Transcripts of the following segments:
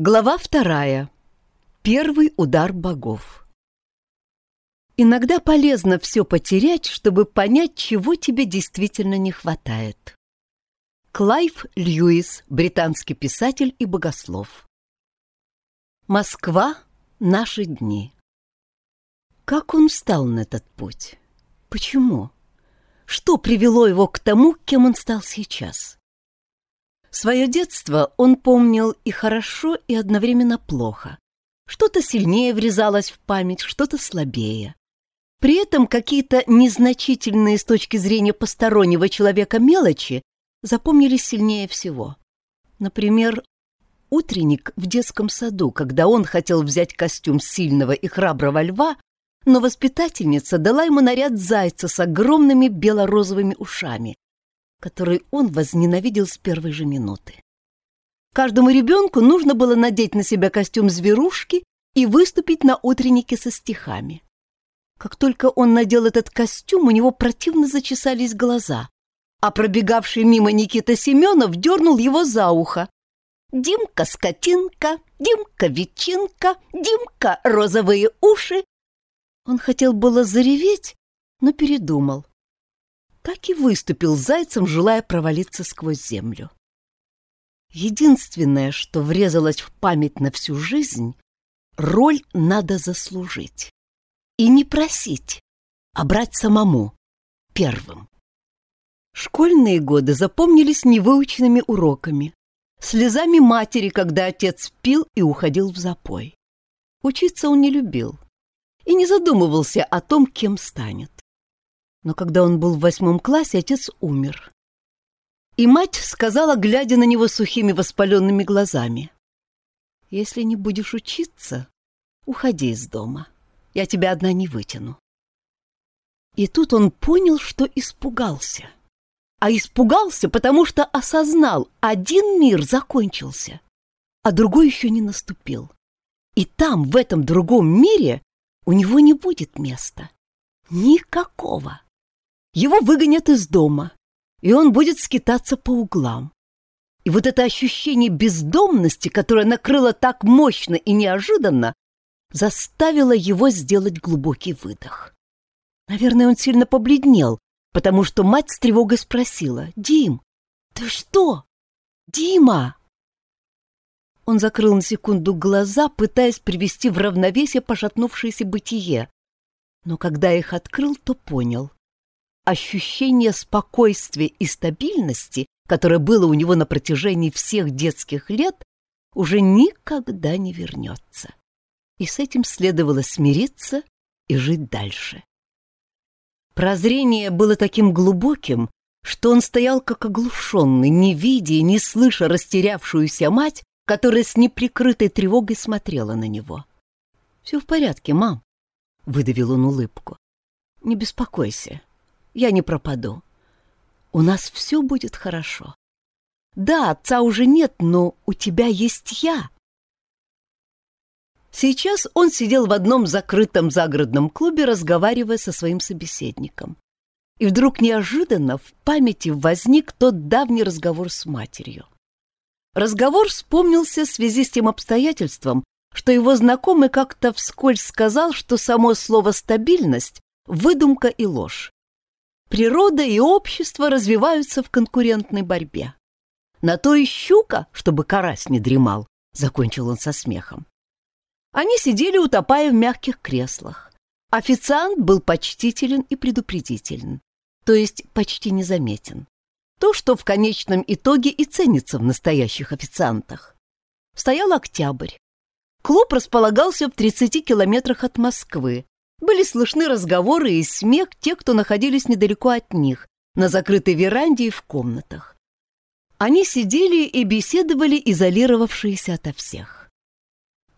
Глава вторая. Первый удар богов. Иногда полезно все потерять, чтобы понять, чего тебе действительно не хватает. Клайв Льюис, британский писатель и богослов. Москва. Наши дни. Как он встал на этот путь? Почему? Что привело его к тому, кем он стал сейчас? Свое детство он помнил и хорошо, и одновременно плохо. Что-то сильнее врезалось в память, что-то слабее. При этом какие-то незначительные с точки зрения постороннего человека мелочи запомнились сильнее всего. Например, утренник в детском саду, когда он хотел взять костюм сильного и храброго льва, но воспитательница дала ему наряд зайца с огромными бело-розовыми ушами, который он возненавидел с первой же минуты. Каждому ребенку нужно было надеть на себя костюм зверушки и выступить на утреннике со стихами. Как только он надел этот костюм, у него противно зачесались глаза, а пробегавший мимо Никита Семенов дернул его за ухо. «Димка скотинка, Димка ветчинка, Димка розовые уши!» Он хотел было зареветь, но передумал так и выступил зайцем, желая провалиться сквозь землю. Единственное, что врезалось в память на всю жизнь, роль надо заслужить. И не просить, а брать самому, первым. Школьные годы запомнились невыученными уроками, слезами матери, когда отец пил и уходил в запой. Учиться он не любил и не задумывался о том, кем станет. Но когда он был в восьмом классе, отец умер. И мать сказала, глядя на него сухими воспаленными глазами, «Если не будешь учиться, уходи из дома. Я тебя одна не вытяну». И тут он понял, что испугался. А испугался, потому что осознал, один мир закончился, а другой еще не наступил. И там, в этом другом мире, у него не будет места. Никакого. Его выгонят из дома, и он будет скитаться по углам. И вот это ощущение бездомности, которое накрыло так мощно и неожиданно, заставило его сделать глубокий выдох. Наверное, он сильно побледнел, потому что мать с тревогой спросила, «Дим, ты что? Дима!» Он закрыл на секунду глаза, пытаясь привести в равновесие пошатнувшееся бытие. Но когда их открыл, то понял ощущение спокойствия и стабильности, которое было у него на протяжении всех детских лет, уже никогда не вернется. И с этим следовало смириться и жить дальше. Прозрение было таким глубоким, что он стоял как оглушенный, не видя и не слыша растерявшуюся мать, которая с неприкрытой тревогой смотрела на него. «Все в порядке, мам», — выдавил он улыбку. «Не беспокойся, я не пропаду. У нас все будет хорошо. Да, отца уже нет, но у тебя есть я. Сейчас он сидел в одном закрытом загородном клубе, разговаривая со своим собеседником. И вдруг неожиданно в памяти возник тот давний разговор с матерью. Разговор вспомнился в связи с тем обстоятельством, что его знакомый как-то вскользь сказал, что само слово «стабильность» — выдумка и ложь. Природа и общество развиваются в конкурентной борьбе. На то и щука, чтобы карась не дремал, — закончил он со смехом. Они сидели, утопая в мягких креслах. Официант был почтителен и предупредителен, то есть почти незаметен. То, что в конечном итоге и ценится в настоящих официантах. Стоял октябрь. Клуб располагался в 30 километрах от Москвы, были слышны разговоры и смех тех, кто находились недалеко от них, на закрытой веранде и в комнатах. Они сидели и беседовали, изолировавшиеся ото всех.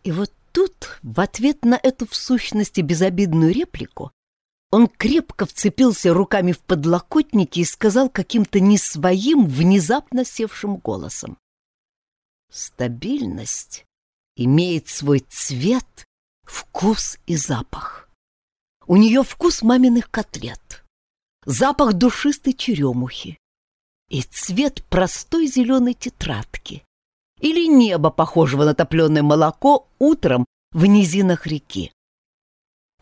И вот тут, в ответ на эту в сущности безобидную реплику, он крепко вцепился руками в подлокотники и сказал каким-то не своим, внезапно севшим голосом. «Стабильность имеет свой цвет, вкус и запах. У нее вкус маминых котлет, запах душистой черемухи и цвет простой зеленой тетрадки, или неба, похожего на топленое молоко, утром в низинах реки.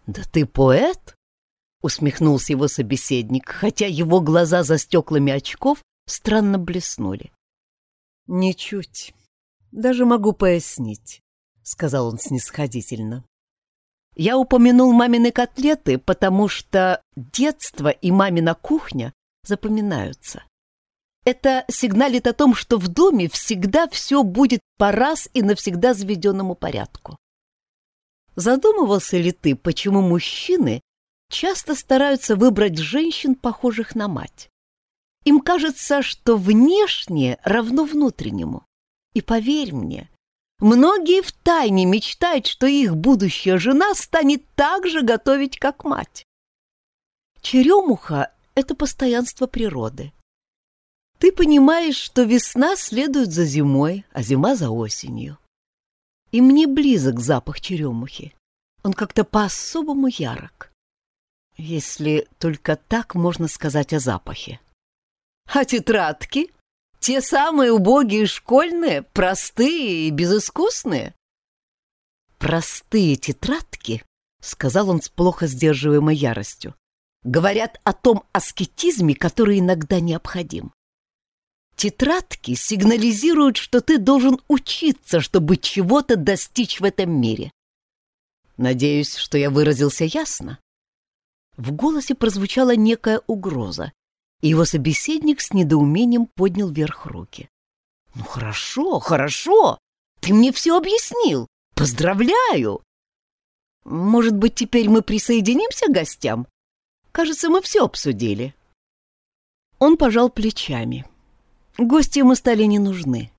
«Да ты поэт?» — усмехнулся его собеседник, хотя его глаза за стеклами очков странно блеснули. «Ничуть. Даже могу пояснить», — сказал он снисходительно. «Я упомянул мамины котлеты, потому что детство и мамина кухня запоминаются. Это сигналит о том, что в доме всегда все будет по раз и навсегда заведенному порядку. Задумывался ли ты, почему мужчины часто стараются выбрать женщин, похожих на мать? Им кажется, что внешнее равно внутреннему. И поверь мне, многие втайне мечтают, что их будущая жена станет так же готовить, как мать. Черемуха — это постоянство природы. Ты понимаешь, что весна следует за зимой, а зима за осенью. И мне близок запах черемухи. Он как-то по-особому ярок. Если только так можно сказать о запахе. А тетрадки? Те самые убогие школьные, простые и безыскусные? Простые тетрадки, сказал он с плохо сдерживаемой яростью, говорят о том аскетизме, который иногда необходим. Тетрадки сигнализируют, что ты должен учиться, чтобы чего-то достичь в этом мире. Надеюсь, что я выразился ясно. В голосе прозвучала некая угроза, его собеседник с недоумением поднял вверх руки. «Ну хорошо, хорошо, ты мне все объяснил. Поздравляю!» «Может быть, теперь мы присоединимся к гостям? Кажется, мы все обсудили». Он пожал плечами. Гости ему стали не нужны.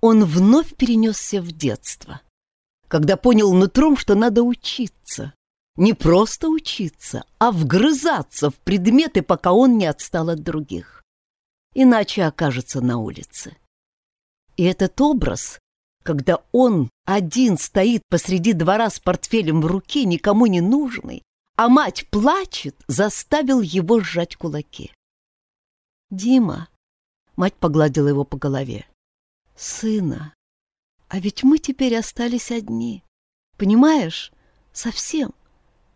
Он вновь перенесся в детство, когда понял нутром, что надо учиться. Не просто учиться, а вгрызаться в предметы, пока он не отстал от других. Иначе окажется на улице. И этот образ, когда он один стоит посреди двора с портфелем в руке, никому не нужный, а мать плачет, заставил его сжать кулаки. «Дима», Мать погладила его по голове. «Сына, а ведь мы теперь остались одни. Понимаешь? Совсем.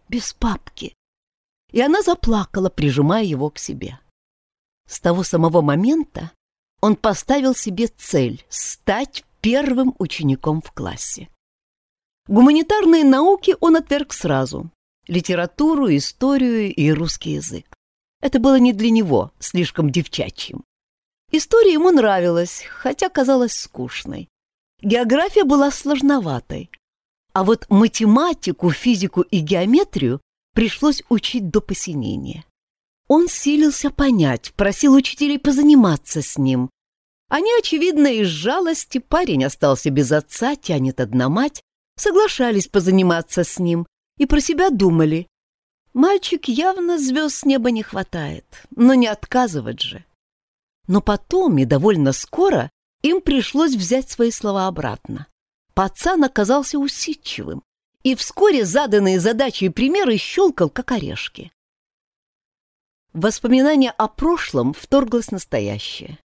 Без папки». И она заплакала, прижимая его к себе. С того самого момента он поставил себе цель — стать первым учеником в классе. Гуманитарные науки он отверг сразу. Литературу, историю и русский язык. Это было не для него, слишком девчачьим. История ему нравилась, хотя казалась скучной. География была сложноватой. А вот математику, физику и геометрию пришлось учить до посинения. Он силился понять, просил учителей позаниматься с ним. Они, очевидно, из жалости, парень остался без отца, тянет одна мать, соглашались позаниматься с ним и про себя думали. Мальчик явно звезд с неба не хватает, но не отказывать же. Но потом и довольно скоро им пришлось взять свои слова обратно. Пацан оказался усидчивым, и вскоре заданные задачи и примеры щелкал, как орешки. Воспоминание о прошлом вторглось настоящее.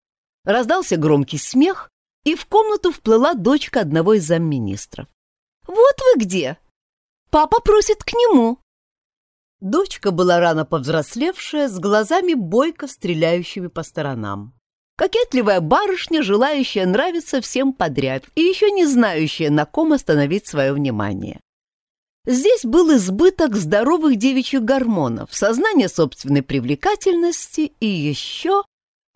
Раздался громкий смех, и в комнату вплыла дочка одного из замминистров. «Вот вы где! Папа просит к нему!» Дочка была рано повзрослевшая, с глазами бойко стреляющими по сторонам. Кокетливая барышня, желающая нравиться всем подряд и еще не знающая, на ком остановить свое внимание. Здесь был избыток здоровых девичьих гормонов, сознание собственной привлекательности и еще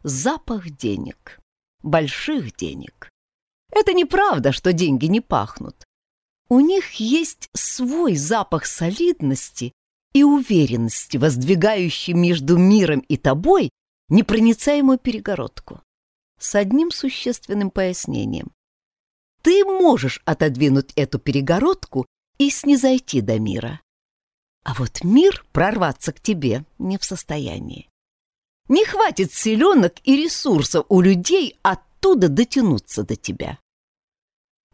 запах денег. Больших денег. Это неправда, что деньги не пахнут. У них есть свой запах солидности и уверенности, воздвигающий между миром и тобой непроницаемую перегородку. С одним существенным пояснением. Ты можешь отодвинуть эту перегородку и снизойти до мира. А вот мир прорваться к тебе не в состоянии. Не хватит селенок и ресурсов у людей оттуда дотянуться до тебя.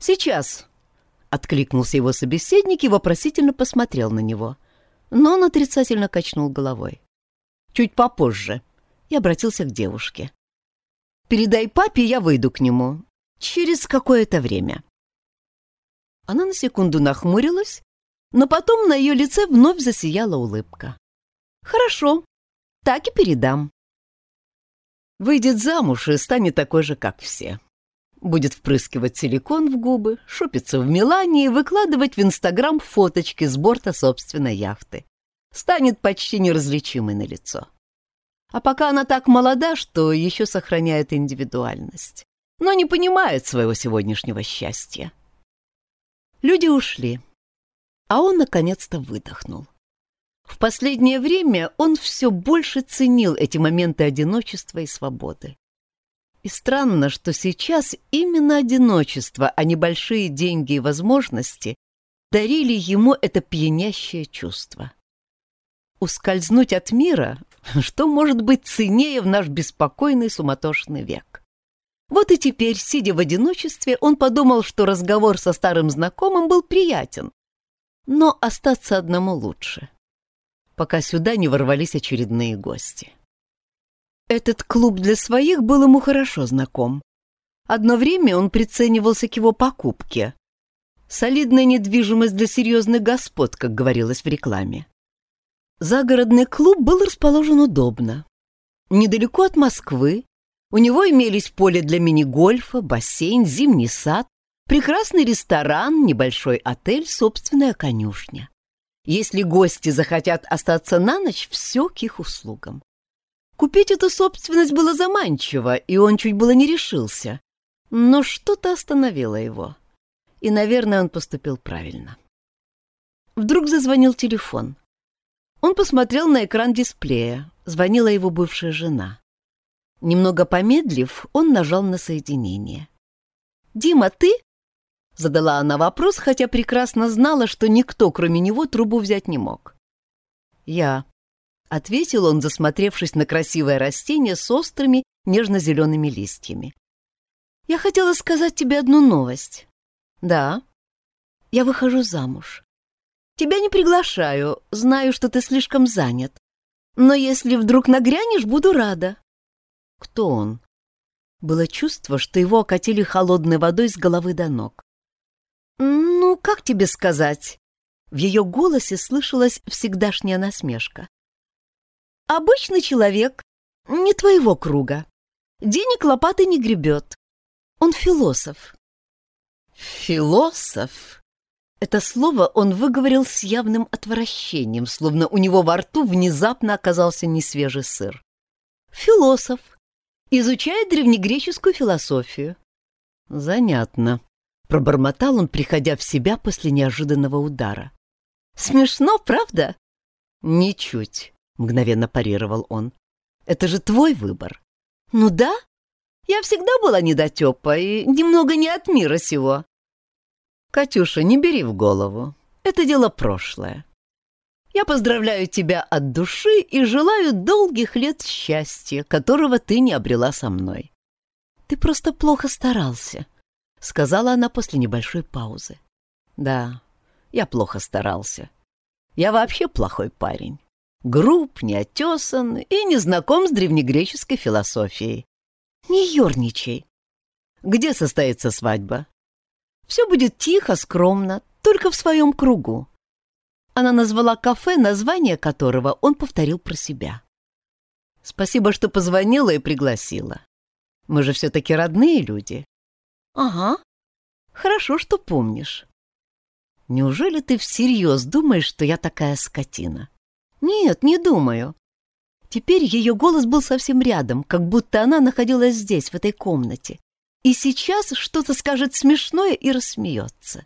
Сейчас, — откликнулся его собеседник и вопросительно посмотрел на него, но он отрицательно качнул головой. Чуть попозже, и обратился к девушке. «Передай папе, я выйду к нему. через какое-то время. Она на секунду нахмурилась, но потом на ее лице вновь засияла улыбка. «Хорошо, так и передам». Выйдет замуж и станет такой же, как все. Будет впрыскивать силикон в губы, шопиться в Милане и выкладывать в Инстаграм фоточки с борта собственной яхты. Станет почти неразличимой на лицо. А пока она так молода, что еще сохраняет индивидуальность, но не понимает своего сегодняшнего счастья. Люди ушли, а он наконец-то выдохнул. В последнее время он все больше ценил эти моменты одиночества и свободы. И странно, что сейчас именно одиночество, а не большие деньги и возможности дарили ему это пьянящее чувство. Ускользнуть от мира, что может быть ценнее в наш беспокойный суматошный век? Вот и теперь, сидя в одиночестве, он подумал, что разговор со старым знакомым был приятен, но остаться одному лучше, пока сюда не ворвались очередные гости. Этот клуб для своих был ему хорошо знаком. Одно время он приценивался к его покупке. Солидная недвижимость для серьезных господ, как говорилось в рекламе. Загородный клуб был расположен удобно. Недалеко от Москвы. У него имелись поле для мини-гольфа, бассейн, зимний сад, прекрасный ресторан, небольшой отель, собственная конюшня. Если гости захотят остаться на ночь, все к их услугам. Купить эту собственность было заманчиво, и он чуть было не решился. Но что-то остановило его. И, наверное, он поступил правильно. Вдруг зазвонил телефон. Он посмотрел на экран дисплея. Звонила его бывшая жена. Немного помедлив, он нажал на соединение. «Дима, ты?» Задала она вопрос, хотя прекрасно знала, что никто, кроме него, трубу взять не мог. «Я», — ответил он, засмотревшись на красивое растение с острыми нежно-зелеными листьями. «Я хотела сказать тебе одну новость». «Да». «Я выхожу замуж. Тебя не приглашаю, знаю, что ты слишком занят. Но если вдруг нагрянешь, буду рада». «Кто он?» Было чувство, что его окатили холодной водой с головы до ног. «Ну, как тебе сказать?» В ее голосе слышалась всегдашняя насмешка. Обычный человек, не твоего круга. Денег лопаты не гребет. Он философ. Философ? Это слово он выговорил с явным отвращением, словно у него во рту внезапно оказался несвежий сыр. Философ. Изучает древнегреческую философию. Занятно. Пробормотал он, приходя в себя после неожиданного удара. Смешно, правда? Ничуть. — мгновенно парировал он. «Это же твой выбор». «Ну да. Я всегда была недотепа и немного не от мира сего». «Катюша, не бери в голову. Это дело прошлое. Я поздравляю тебя от души и желаю долгих лет счастья, которого ты не обрела со мной». «Ты просто плохо старался», — сказала она после небольшой паузы. «Да, я плохо старался. Я вообще плохой парень груб, неотесан и не знаком с древнегреческой философией. Не ерничай. Где состоится свадьба? Все будет тихо, скромно, только в своем кругу. Она назвала кафе, название которого он повторил про себя. Спасибо, что позвонила и пригласила. Мы же все-таки родные люди. Ага. Хорошо, что помнишь. Неужели ты всерьез думаешь, что я такая скотина? «Нет, не думаю». Теперь ее голос был совсем рядом, как будто она находилась здесь, в этой комнате. И сейчас что-то скажет смешное и рассмеется.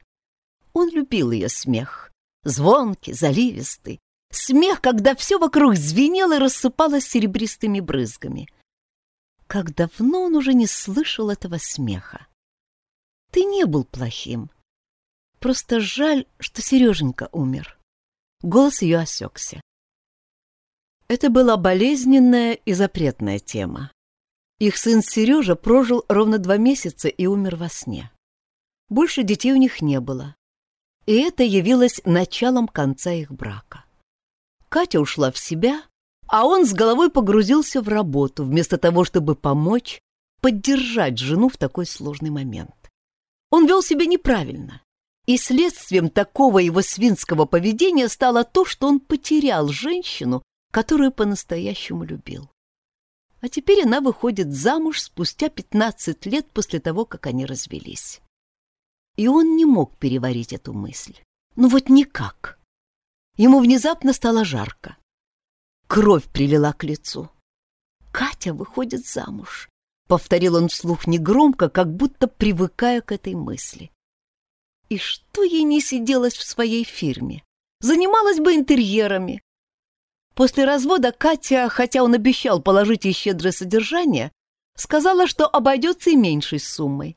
Он любил ее смех. Звонкий, заливистый. Смех, когда все вокруг звенело и рассыпалось серебристыми брызгами. Как давно он уже не слышал этого смеха. Ты не был плохим. Просто жаль, что Сереженька умер. Голос ее осекся. Это была болезненная и запретная тема. Их сын Сережа прожил ровно два месяца и умер во сне. Больше детей у них не было. И это явилось началом конца их брака. Катя ушла в себя, а он с головой погрузился в работу, вместо того, чтобы помочь, поддержать жену в такой сложный момент. Он вел себя неправильно, и следствием такого его свинского поведения стало то, что он потерял женщину, которую по-настоящему любил. А теперь она выходит замуж спустя 15 лет после того, как они развелись. И он не мог переварить эту мысль. Ну вот никак. Ему внезапно стало жарко. Кровь прилила к лицу. Катя выходит замуж. Повторил он вслух негромко, как будто привыкая к этой мысли. И что ей не сиделось в своей фирме? Занималась бы интерьерами. После развода Катя, хотя он обещал положить ей щедрое содержание, сказала, что обойдется и меньшей суммой.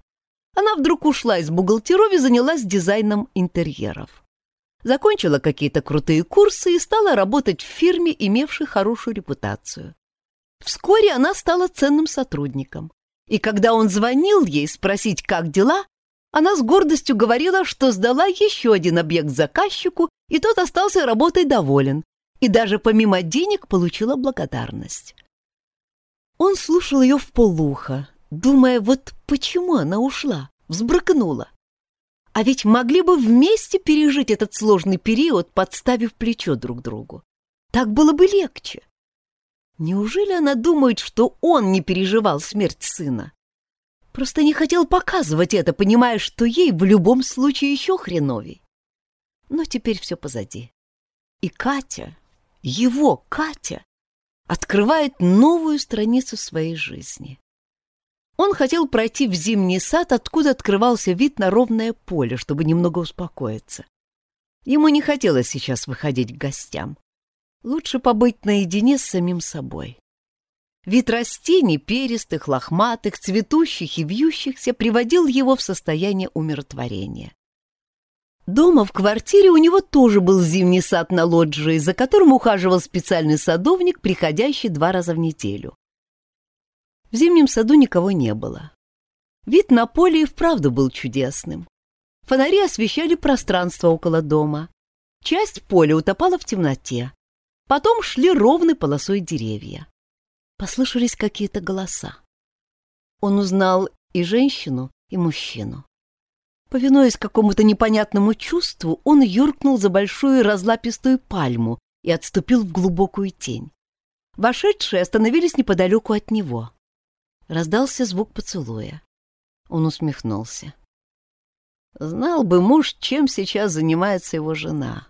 Она вдруг ушла из бухгалтеров и занялась дизайном интерьеров. Закончила какие-то крутые курсы и стала работать в фирме, имевшей хорошую репутацию. Вскоре она стала ценным сотрудником. И когда он звонил ей спросить, как дела, она с гордостью говорила, что сдала еще один объект заказчику, и тот остался работой доволен, и даже помимо денег получила благодарность. Он слушал ее в полуха, думая, вот почему она ушла, взбрыкнула. А ведь могли бы вместе пережить этот сложный период, подставив плечо друг другу. Так было бы легче. Неужели она думает, что он не переживал смерть сына? Просто не хотел показывать это, понимая, что ей в любом случае еще хреновей. Но теперь все позади. И Катя, его Катя, открывает новую страницу своей жизни. Он хотел пройти в зимний сад, откуда открывался вид на ровное поле, чтобы немного успокоиться. Ему не хотелось сейчас выходить к гостям. Лучше побыть наедине с самим собой. Вид растений, перистых, лохматых, цветущих и вьющихся, приводил его в состояние умиротворения. Дома в квартире у него тоже был зимний сад на лоджии, за которым ухаживал специальный садовник, приходящий два раза в неделю. В зимнем саду никого не было. Вид на поле и вправду был чудесным. Фонари освещали пространство около дома. Часть поля утопала в темноте. Потом шли ровной полосой деревья. Послышались какие-то голоса. Он узнал и женщину, и мужчину. Повинуясь какому-то непонятному чувству, он юркнул за большую разлапистую пальму и отступил в глубокую тень. Вошедшие остановились неподалеку от него. Раздался звук поцелуя. Он усмехнулся. Знал бы муж, чем сейчас занимается его жена.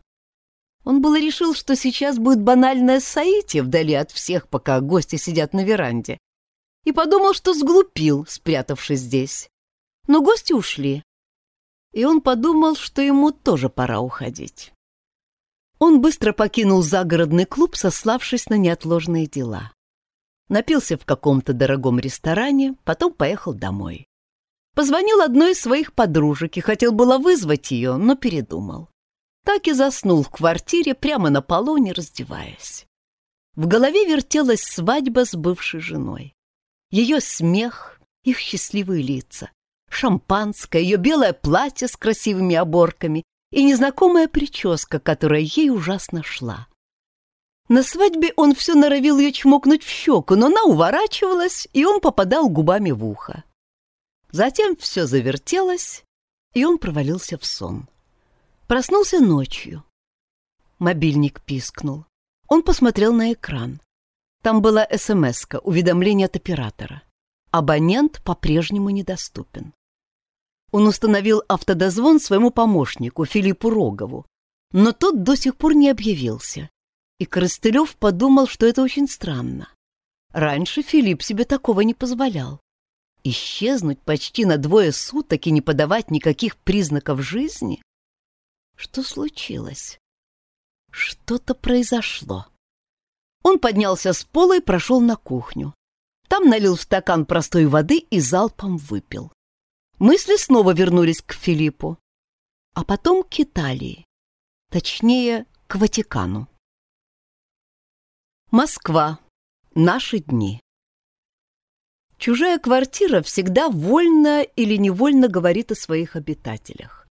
Он было решил, что сейчас будет банальное соитие вдали от всех, пока гости сидят на веранде. И подумал, что сглупил, спрятавшись здесь. Но гости ушли. И он подумал, что ему тоже пора уходить. Он быстро покинул загородный клуб, сославшись на неотложные дела. Напился в каком-то дорогом ресторане, потом поехал домой. Позвонил одной из своих подружек и хотел было вызвать ее, но передумал так и заснул в квартире прямо на полу, не раздеваясь. В голове вертелась свадьба с бывшей женой. Ее смех, их счастливые лица, шампанское, ее белое платье с красивыми оборками и незнакомая прическа, которая ей ужасно шла. На свадьбе он все норовил ее чмокнуть в щеку, но она уворачивалась, и он попадал губами в ухо. Затем все завертелось, и он провалился в сон. Проснулся ночью. Мобильник пискнул. Он посмотрел на экран. Там была смс уведомление от оператора. Абонент по-прежнему недоступен. Он установил автодозвон своему помощнику, Филиппу Рогову, но тот до сих пор не объявился. И Коростылев подумал, что это очень странно. Раньше Филипп себе такого не позволял. Исчезнуть почти на двое суток и не подавать никаких признаков жизни? Что случилось? Что-то произошло. Он поднялся с пола и прошел на кухню. Там налил в стакан простой воды и залпом выпил. Мысли снова вернулись к Филиппу, а потом к Италии, точнее, к Ватикану. Москва. Наши дни. Чужая квартира всегда вольно или невольно говорит о своих обитателях.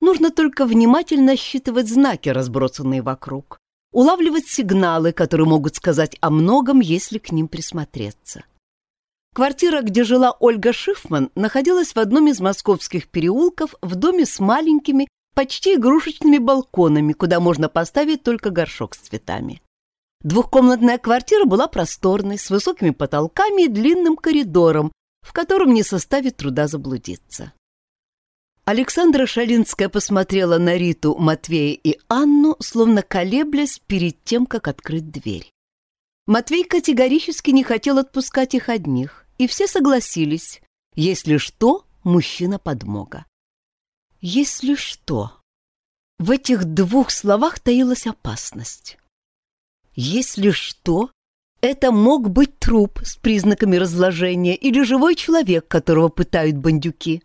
Нужно только внимательно считывать знаки, разбросанные вокруг, улавливать сигналы, которые могут сказать о многом, если к ним присмотреться. Квартира, где жила Ольга Шифман, находилась в одном из московских переулков в доме с маленькими, почти игрушечными балконами, куда можно поставить только горшок с цветами. Двухкомнатная квартира была просторной, с высокими потолками и длинным коридором, в котором не составит труда заблудиться. Александра Шалинская посмотрела на Риту, Матвея и Анну, словно колеблясь перед тем, как открыть дверь. Матвей категорически не хотел отпускать их одних, и все согласились. Если что, мужчина-подмога. Если что. В этих двух словах таилась опасность. Если что, это мог быть труп с признаками разложения или живой человек, которого пытают бандюки.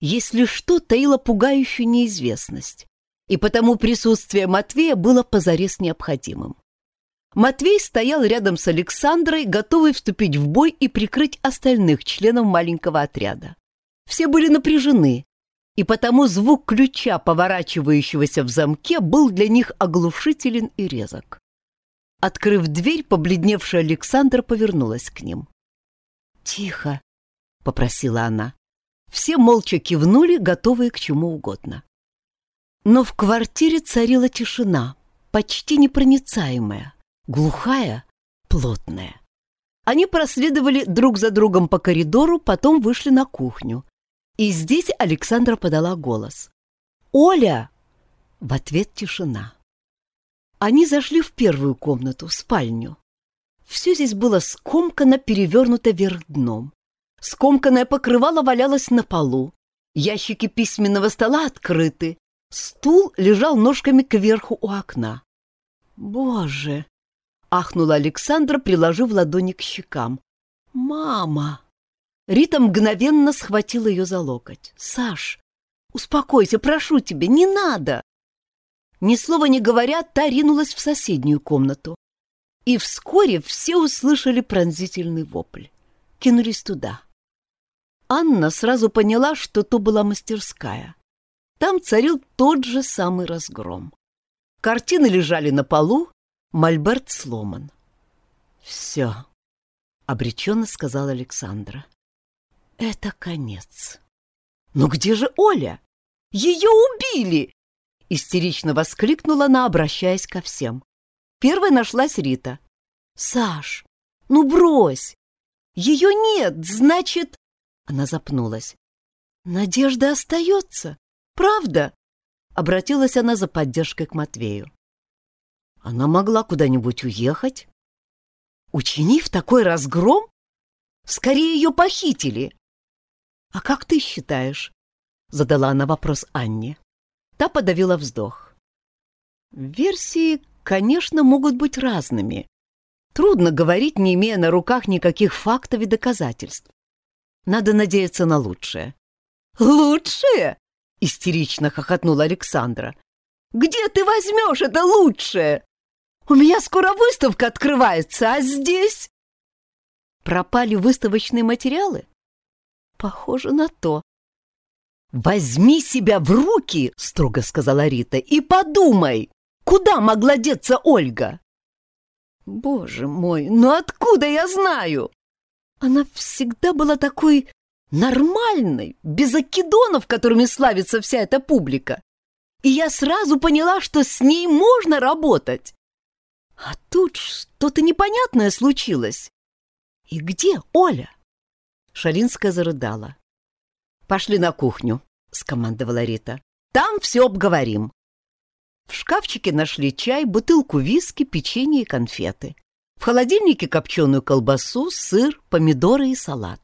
Если что, таила пугающую неизвестность, и потому присутствие Матвея было позарез необходимым. Матвей стоял рядом с Александрой, готовый вступить в бой и прикрыть остальных членов маленького отряда. Все были напряжены, и потому звук ключа, поворачивающегося в замке, был для них оглушителен и резок. Открыв дверь, побледневшая Александра повернулась к ним. «Тихо», — попросила она. Все молча кивнули, готовые к чему угодно. Но в квартире царила тишина, почти непроницаемая глухая, плотная. Они проследовали друг за другом по коридору, потом вышли на кухню. И здесь Александра подала голос. «Оля!» В ответ тишина. Они зашли в первую комнату, в спальню. Все здесь было скомкано, перевернуто вверх дном. Скомканное покрывало валялось на полу. Ящики письменного стола открыты. Стул лежал ножками кверху у окна. «Боже!» Ахнула Александра, приложив ладони к щекам. «Мама!» Рита мгновенно схватила ее за локоть. «Саш, успокойся, прошу тебя, не надо!» Ни слова не говоря, та ринулась в соседнюю комнату. И вскоре все услышали пронзительный вопль. Кинулись туда. Анна сразу поняла, что то была мастерская. Там царил тот же самый разгром. Картины лежали на полу, Мольберт сломан. «Все», — обреченно сказала Александра. «Это конец». «Но где же Оля? Ее убили!» Истерично воскликнула она, обращаясь ко всем. Первой нашлась Рита. «Саш, ну брось! Ее нет, значит...» Она запнулась. «Надежда остается, правда?» Обратилась она за поддержкой к Матвею. Она могла куда-нибудь уехать. Учинив такой разгром? Скорее ее похитили. А как ты считаешь? Задала она вопрос Анне. Та подавила вздох. Версии, конечно, могут быть разными. Трудно говорить, не имея на руках никаких фактов и доказательств. Надо надеяться на лучшее. «Лучшее?» — истерично хохотнула Александра. «Где ты возьмешь это лучшее? У меня скоро выставка открывается, а здесь...» Пропали выставочные материалы? Похоже на то. «Возьми себя в руки!» — строго сказала Рита. «И подумай, куда могла деться Ольга?» «Боже мой, ну откуда я знаю?» Она всегда была такой нормальной, без окидонов, которыми славится вся эта публика. И я сразу поняла, что с ней можно работать. А тут что-то непонятное случилось. И где Оля? Шалинская зарыдала. Пошли на кухню, скомандовала Рита. Там все обговорим. В шкафчике нашли чай, бутылку виски, печенье и конфеты. В холодильнике копченую колбасу, сыр, помидоры и салат.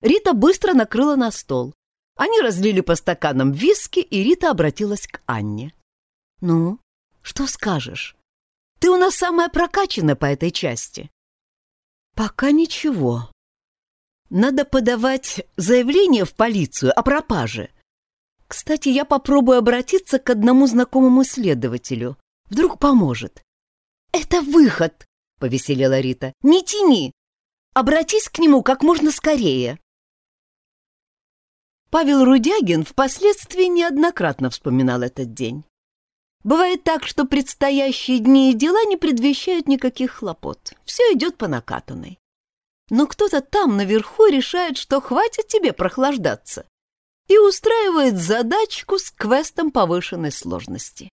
Рита быстро накрыла на стол. Они разлили по стаканам виски, и Рита обратилась к Анне. «Ну, что скажешь? Ты у нас самая прокачанная по этой части. Пока ничего. Надо подавать заявление в полицию о пропаже. Кстати, я попробую обратиться к одному знакомому следователю. Вдруг поможет. Это выход, повеселела Рита. Не тяни. Обратись к нему как можно скорее. Павел Рудягин впоследствии неоднократно вспоминал этот день. Бывает так, что предстоящие дни и дела не предвещают никаких хлопот. Все идет по накатанной. но кто-то там наверху решает, что хватит тебе прохлаждаться, и устраивает задачку с квестом повышенной сложности.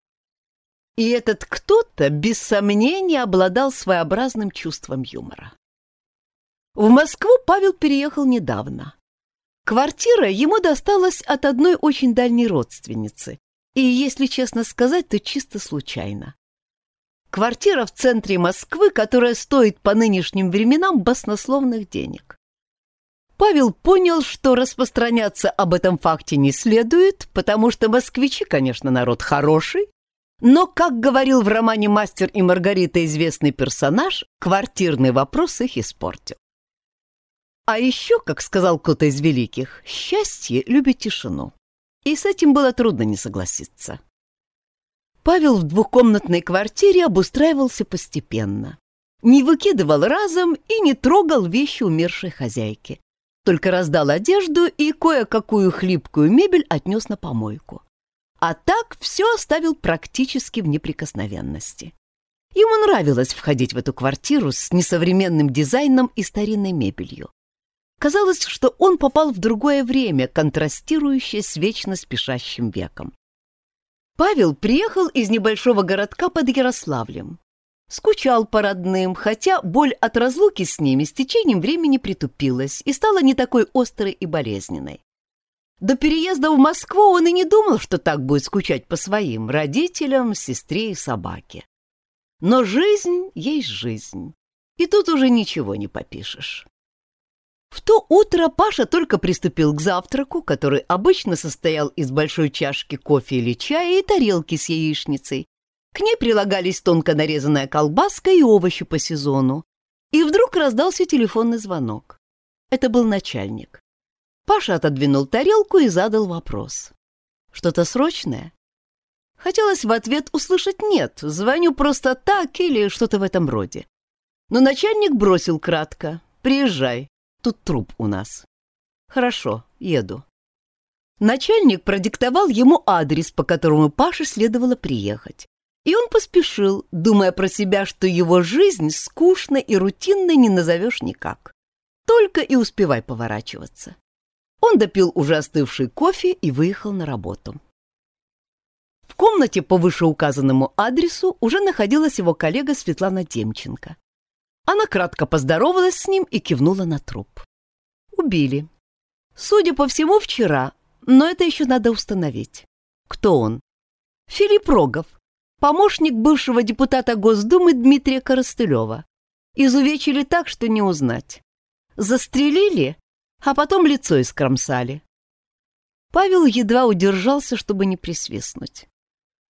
И этот кто-то, без сомнения, обладал своеобразным чувством юмора. В Москву Павел переехал недавно. Квартира ему досталась от одной очень дальней родственницы, и, если честно сказать, то чисто случайно. Квартира в центре Москвы, которая стоит по нынешним временам баснословных денег. Павел понял, что распространяться об этом факте не следует, потому что москвичи, конечно, народ хороший, но, как говорил в романе «Мастер и Маргарита» известный персонаж, квартирный вопрос их испортил. А еще, как сказал кто-то из великих, счастье любит тишину. И с этим было трудно не согласиться. Павел в двухкомнатной квартире обустраивался постепенно. Не выкидывал разом и не трогал вещи умершей хозяйки. Только раздал одежду и кое-какую хлипкую мебель отнес на помойку. А так все оставил практически в неприкосновенности. Ему нравилось входить в эту квартиру с несовременным дизайном и старинной мебелью. Казалось, что он попал в другое время, контрастирующее с вечно спешащим веком. Павел приехал из небольшого городка под Ярославлем. Скучал по родным, хотя боль от разлуки с ними с течением времени притупилась и стала не такой острой и болезненной. До переезда в Москву он и не думал, что так будет скучать по своим родителям, сестре и собаке. Но жизнь есть жизнь, и тут уже ничего не попишешь. В то утро Паша только приступил к завтраку, который обычно состоял из большой чашки кофе или чая и тарелки с яичницей. К ней прилагались тонко нарезанная колбаска и овощи по сезону. И вдруг раздался телефонный звонок. Это был начальник. Паша отодвинул тарелку и задал вопрос. «Что-то срочное?» Хотелось в ответ услышать «нет», звоню просто так или что-то в этом роде. Но начальник бросил кратко «приезжай, Тут труп у нас. Хорошо, еду. Начальник продиктовал ему адрес, по которому Паше следовало приехать. И он поспешил, думая про себя, что его жизнь скучной и рутинной не назовешь никак. Только и успевай поворачиваться. Он допил уже остывший кофе и выехал на работу. В комнате по вышеуказанному адресу уже находилась его коллега Светлана Демченко. Она кратко поздоровалась с ним и кивнула на труп. Убили. Судя по всему, вчера, но это еще надо установить. Кто он? Филипп Рогов, помощник бывшего депутата Госдумы Дмитрия Коростылева. Изувечили так, что не узнать. Застрелили, а потом лицо искромсали. Павел едва удержался, чтобы не присвистнуть.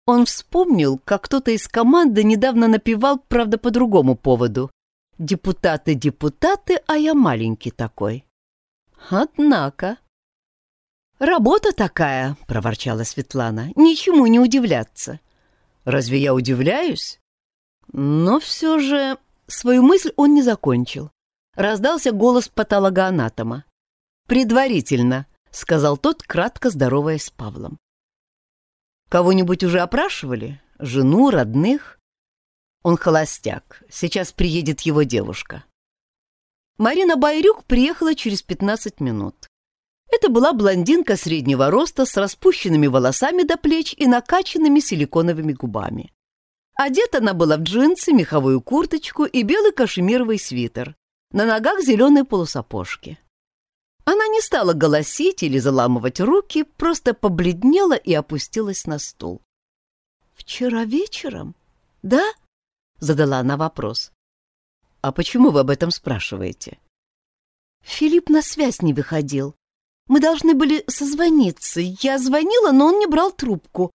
Он вспомнил, как кто-то из команды недавно напевал, правда, по другому поводу. Депутаты, депутаты, а я маленький такой. Однако... «Работа такая», — проворчала Светлана, — «ничему не удивляться». «Разве я удивляюсь?» Но все же свою мысль он не закончил. Раздался голос патологоанатома. «Предварительно», — сказал тот, кратко здороваясь с Павлом. «Кого-нибудь уже опрашивали? Жену, родных?» Он холостяк. Сейчас приедет его девушка. Марина Байрюк приехала через 15 минут. Это была блондинка среднего роста с распущенными волосами до плеч и накачанными силиконовыми губами. Одета она была в джинсы, меховую курточку и белый кашемировый свитер. На ногах зеленые полусапожки. Она не стала голосить или заламывать руки, просто побледнела и опустилась на стул. «Вчера вечером? Да?» — задала она вопрос. «А почему вы об этом спрашиваете?» «Филипп на связь не выходил. Мы должны были созвониться. Я звонила, но он не брал трубку.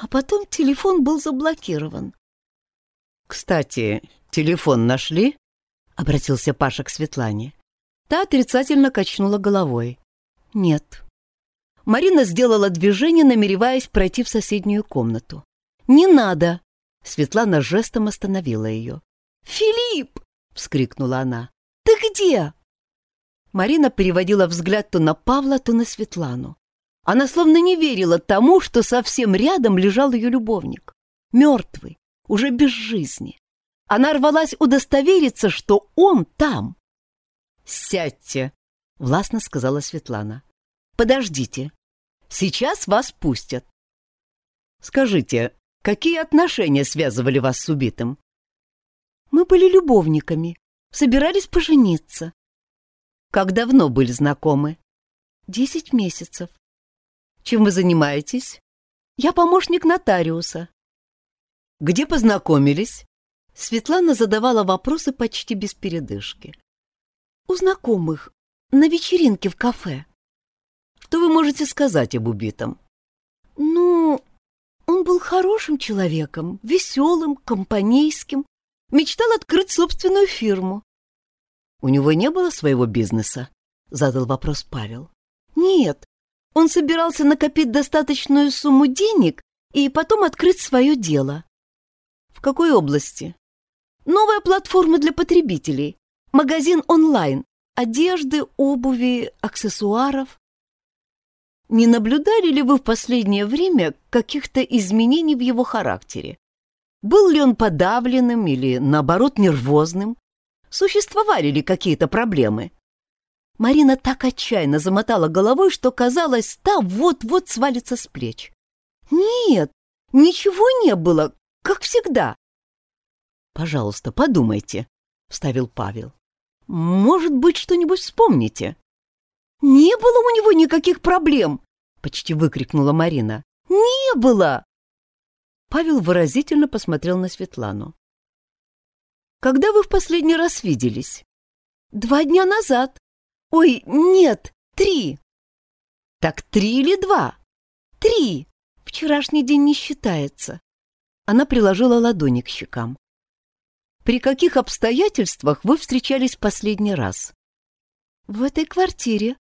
А потом телефон был заблокирован». «Кстати, телефон нашли?» — обратился Паша к Светлане. Та отрицательно качнула головой. «Нет». Марина сделала движение, намереваясь пройти в соседнюю комнату. «Не надо!» Светлана жестом остановила ее. «Филипп!» — вскрикнула она. «Ты где?» Марина переводила взгляд то на Павла, то на Светлану. Она словно не верила тому, что совсем рядом лежал ее любовник. Мертвый, уже без жизни. Она рвалась удостовериться, что он там. Сядьте, — властно сказала Светлана. Подождите. Сейчас вас пустят. Скажите, какие отношения связывали вас с убитым? Мы были любовниками, собирались пожениться. Как давно были знакомы? Десять месяцев. Чем вы занимаетесь? Я помощник нотариуса. Где познакомились? Светлана задавала вопросы почти без передышки. У знакомых, на вечеринке в кафе. Что вы можете сказать об убитом? Ну, он был хорошим человеком, веселым, компанейским, мечтал открыть собственную фирму. У него не было своего бизнеса? Задал вопрос Павел. Нет, он собирался накопить достаточную сумму денег и потом открыть свое дело. В какой области? Новая платформа для потребителей. Магазин онлайн. Одежды, обуви, аксессуаров. Не наблюдали ли вы в последнее время каких-то изменений в его характере? Был ли он подавленным или, наоборот, нервозным? Существовали ли какие-то проблемы? Марина так отчаянно замотала головой, что казалось, та вот-вот свалится с плеч. «Нет, ничего не было, как всегда». «Пожалуйста, подумайте», — вставил Павел. «Может быть, что-нибудь вспомните?» «Не было у него никаких проблем!» — почти выкрикнула Марина. «Не было!» Павел выразительно посмотрел на Светлану. «Когда вы в последний раз виделись?» «Два дня назад. Ой, нет, три!» «Так три или два?» «Три! Вчерашний день не считается». Она приложила ладони к щекам. «При каких обстоятельствах вы встречались последний раз?» «В этой квартире»,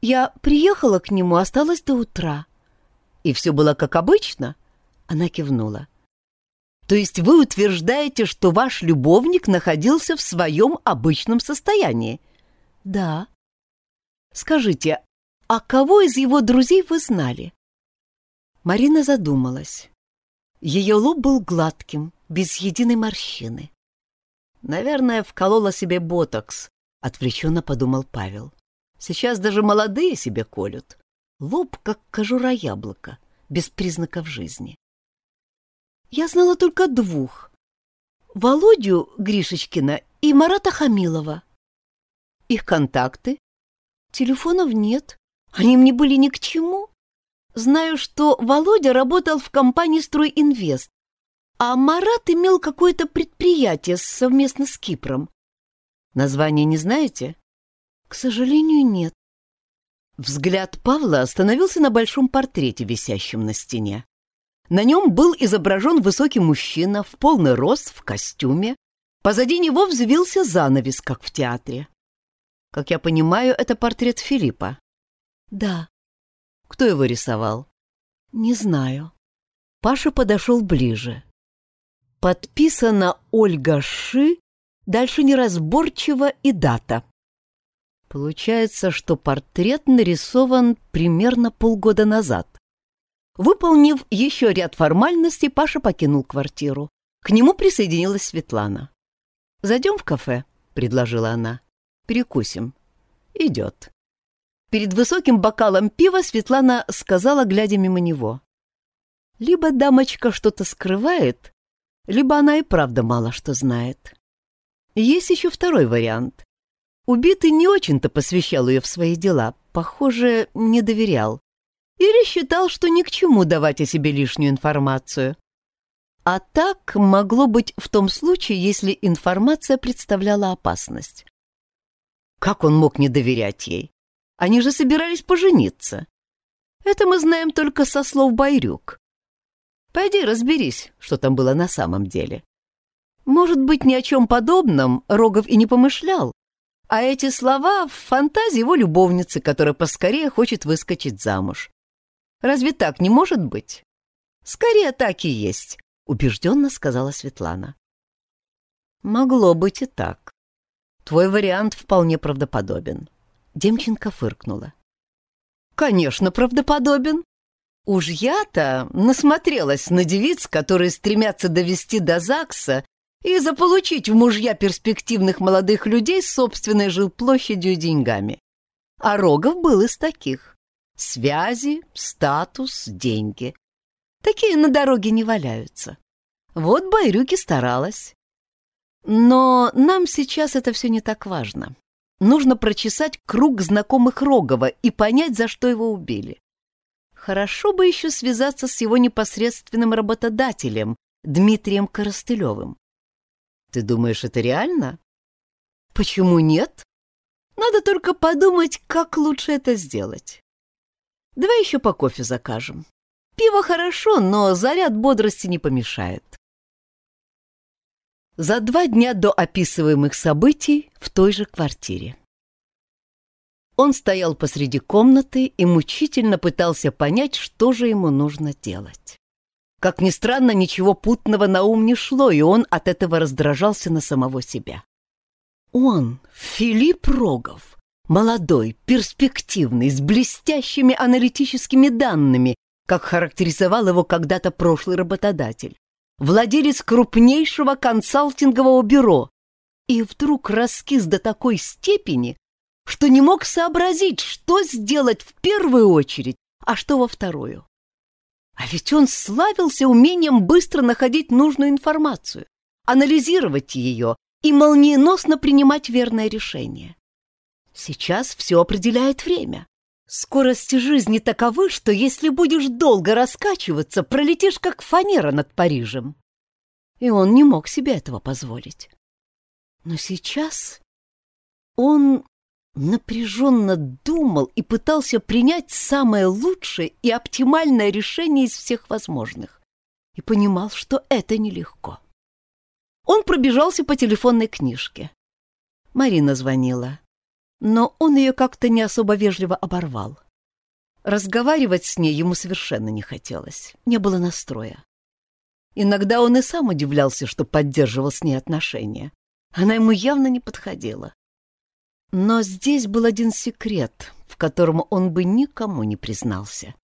я приехала к нему, осталась до утра. И все было как обычно? Она кивнула. То есть вы утверждаете, что ваш любовник находился в своем обычном состоянии? Да. Скажите, а кого из его друзей вы знали? Марина задумалась. Ее лоб был гладким, без единой морщины. Наверное, вколола себе ботокс, отвлеченно подумал Павел. Сейчас даже молодые себе колют. Лоб, как кожура яблока, без признаков жизни. Я знала только двух. Володю Гришечкина и Марата Хамилова. Их контакты? Телефонов нет. Они мне были ни к чему. Знаю, что Володя работал в компании «Стройинвест», а Марат имел какое-то предприятие совместно с Кипром. Название не знаете? К сожалению, нет. Взгляд Павла остановился на большом портрете, висящем на стене. На нем был изображен высокий мужчина в полный рост, в костюме. Позади него взвился занавес, как в театре. Как я понимаю, это портрет Филиппа. Да. Кто его рисовал? Не знаю. Паша подошел ближе. Подписано Ольга Ши, дальше неразборчиво и дата. Получается, что портрет нарисован примерно полгода назад. Выполнив еще ряд формальностей, Паша покинул квартиру. К нему присоединилась Светлана. «Зайдем в кафе», — предложила она. «Перекусим». «Идет». Перед высоким бокалом пива Светлана сказала, глядя мимо него. «Либо дамочка что-то скрывает, либо она и правда мало что знает. Есть еще второй вариант. Убитый не очень-то посвящал ее в свои дела, похоже, не доверял. Или считал, что ни к чему давать о себе лишнюю информацию. А так могло быть в том случае, если информация представляла опасность. Как он мог не доверять ей? Они же собирались пожениться. Это мы знаем только со слов Байрюк. Пойди разберись, что там было на самом деле. Может быть, ни о чем подобном Рогов и не помышлял, а эти слова — в фантазии его любовницы, которая поскорее хочет выскочить замуж. Разве так не может быть? Скорее так и есть, — убежденно сказала Светлана. Могло быть и так. Твой вариант вполне правдоподобен. Демченко фыркнула. Конечно, правдоподобен. Уж я-то насмотрелась на девиц, которые стремятся довести до ЗАГСа и заполучить в мужья перспективных молодых людей с собственной жилплощадью и деньгами. А Рогов был из таких. Связи, статус, деньги. Такие на дороге не валяются. Вот Байрюки старалась. Но нам сейчас это все не так важно. Нужно прочесать круг знакомых Рогова и понять, за что его убили. Хорошо бы еще связаться с его непосредственным работодателем, Дмитрием Коростылевым. Ты думаешь, это реально? Почему нет? Надо только подумать, как лучше это сделать. Давай еще по кофе закажем. Пиво хорошо, но заряд бодрости не помешает. За два дня до описываемых событий в той же квартире. Он стоял посреди комнаты и мучительно пытался понять, что же ему нужно делать. Как ни странно, ничего путного на ум не шло, и он от этого раздражался на самого себя. Он, Филипп Рогов, молодой, перспективный, с блестящими аналитическими данными, как характеризовал его когда-то прошлый работодатель, владелец крупнейшего консалтингового бюро, и вдруг раскис до такой степени, что не мог сообразить, что сделать в первую очередь, а что во вторую. А ведь он славился умением быстро находить нужную информацию, анализировать ее и молниеносно принимать верное решение. Сейчас все определяет время. Скорости жизни таковы, что если будешь долго раскачиваться, пролетишь как фанера над Парижем. И он не мог себе этого позволить. Но сейчас он напряженно думал и пытался принять самое лучшее и оптимальное решение из всех возможных. И понимал, что это нелегко. Он пробежался по телефонной книжке. Марина звонила, но он ее как-то не особо вежливо оборвал. Разговаривать с ней ему совершенно не хотелось, не было настроя. Иногда он и сам удивлялся, что поддерживал с ней отношения. Она ему явно не подходила. Но здесь был один секрет, в котором он бы никому не признался.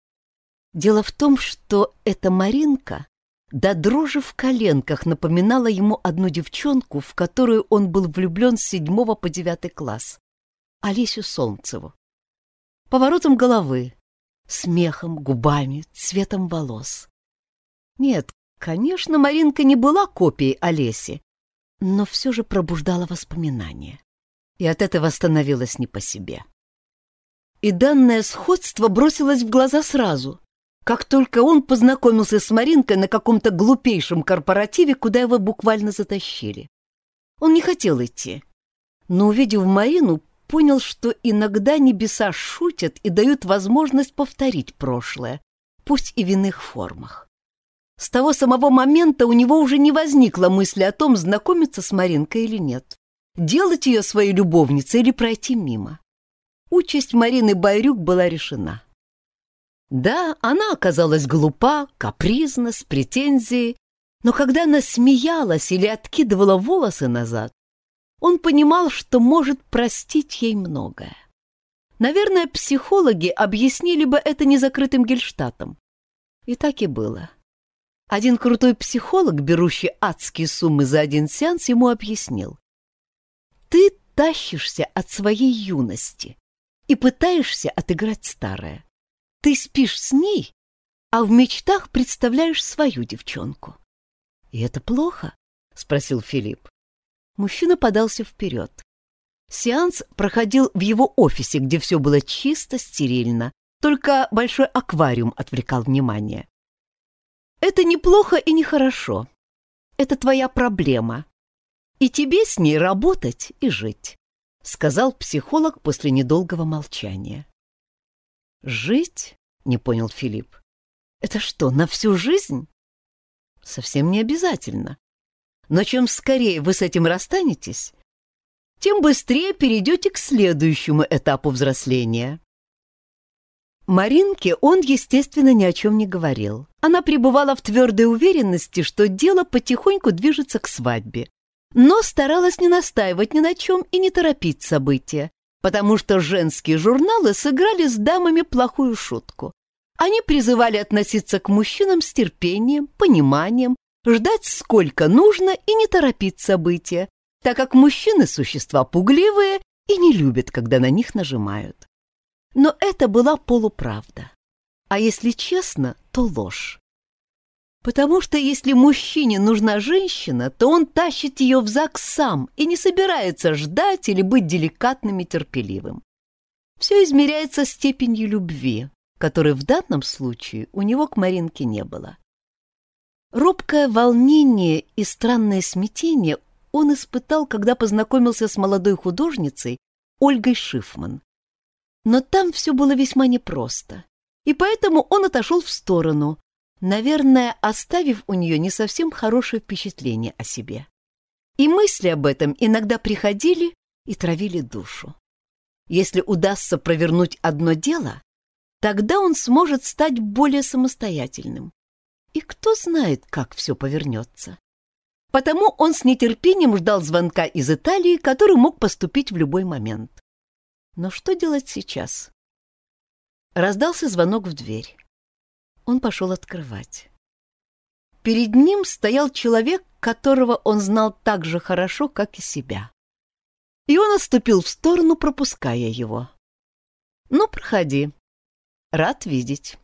Дело в том, что эта Маринка до дрожи в коленках напоминала ему одну девчонку, в которую он был влюблен с седьмого по девятый класс, Алисю Солнцеву. Поворотом головы, смехом, губами, цветом волос. Нет, конечно, Маринка не была копией Олеси, но все же пробуждала воспоминания и от этого становилось не по себе. И данное сходство бросилось в глаза сразу, как только он познакомился с Маринкой на каком-то глупейшем корпоративе, куда его буквально затащили. Он не хотел идти, но, увидев Марину, понял, что иногда небеса шутят и дают возможность повторить прошлое, пусть и в иных формах. С того самого момента у него уже не возникло мысли о том, знакомиться с Маринкой или нет делать ее своей любовницей или пройти мимо. Участь Марины Байрюк была решена. Да, она оказалась глупа, капризна, с претензией, но когда она смеялась или откидывала волосы назад, он понимал, что может простить ей многое. Наверное, психологи объяснили бы это незакрытым гельштатом. И так и было. Один крутой психолог, берущий адские суммы за один сеанс, ему объяснил. Ты тащишься от своей юности и пытаешься отыграть старое. Ты спишь с ней, а в мечтах представляешь свою девчонку. — И это плохо? — спросил Филипп. Мужчина подался вперед. Сеанс проходил в его офисе, где все было чисто, стерильно, только большой аквариум отвлекал внимание. «Это неплохо и нехорошо. Это твоя проблема, и тебе с ней работать и жить», — сказал психолог после недолгого молчания. «Жить?» — не понял Филипп. «Это что, на всю жизнь?» «Совсем не обязательно. Но чем скорее вы с этим расстанетесь, тем быстрее перейдете к следующему этапу взросления». Маринке он, естественно, ни о чем не говорил. Она пребывала в твердой уверенности, что дело потихоньку движется к свадьбе но старалась не настаивать ни на чем и не торопить события, потому что женские журналы сыграли с дамами плохую шутку. Они призывали относиться к мужчинам с терпением, пониманием, ждать сколько нужно и не торопить события, так как мужчины — существа пугливые и не любят, когда на них нажимают. Но это была полуправда. А если честно, то ложь. Потому что если мужчине нужна женщина, то он тащит ее в ЗАГС сам и не собирается ждать или быть деликатным и терпеливым. Все измеряется степенью любви, которой в данном случае у него к Маринке не было. Робкое волнение и странное смятение он испытал, когда познакомился с молодой художницей Ольгой Шифман. Но там все было весьма непросто, и поэтому он отошел в сторону, наверное, оставив у нее не совсем хорошее впечатление о себе. И мысли об этом иногда приходили и травили душу. Если удастся провернуть одно дело, тогда он сможет стать более самостоятельным. И кто знает, как все повернется. Потому он с нетерпением ждал звонка из Италии, который мог поступить в любой момент. Но что делать сейчас? Раздался звонок в дверь. Он пошел открывать. Перед ним стоял человек, которого он знал так же хорошо, как и себя. И он отступил в сторону, пропуская его. «Ну, проходи. Рад видеть».